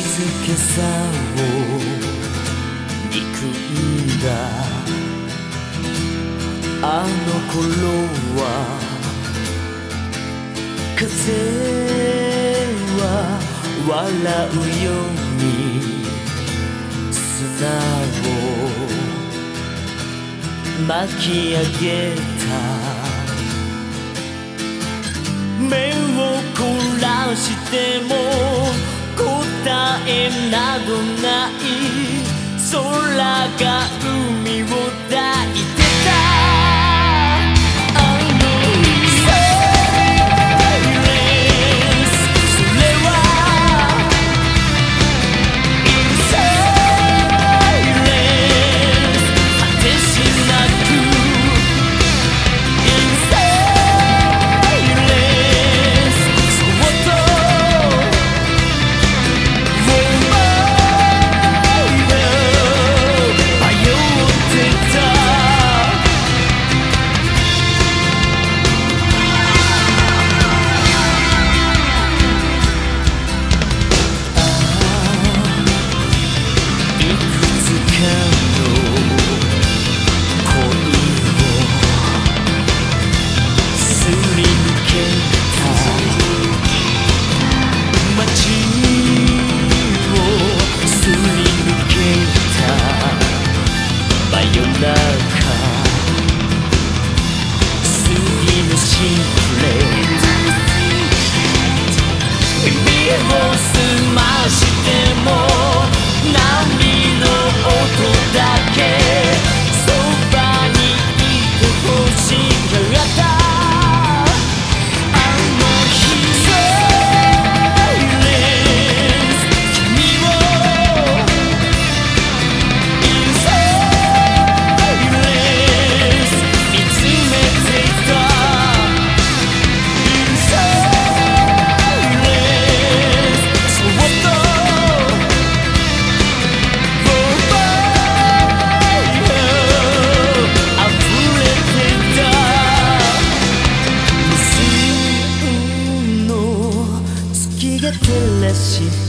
静けさを憎んだあの頃は風は笑うように砂を巻き上げた。目を凝らしてもえなどない。空が海を指を澄まして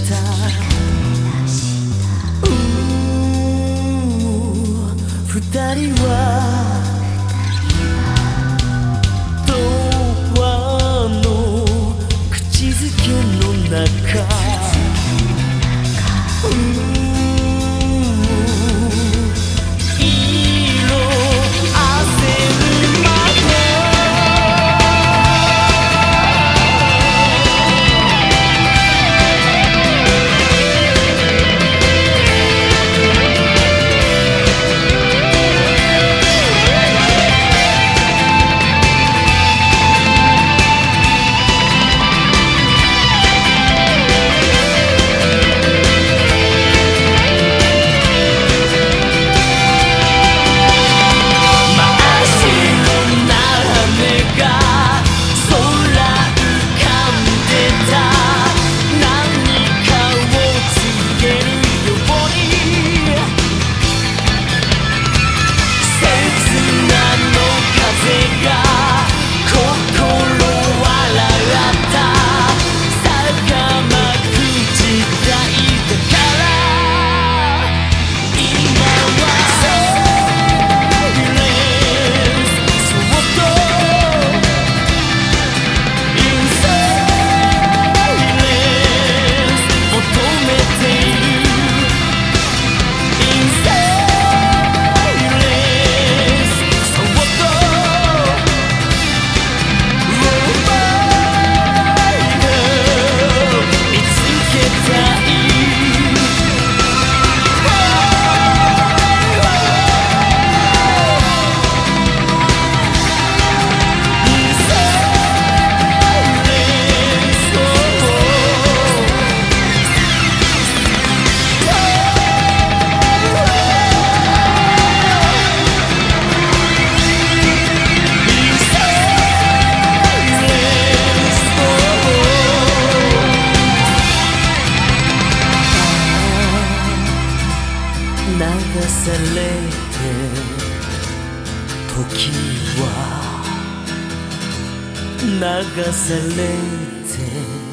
た。二人はされて時は流されて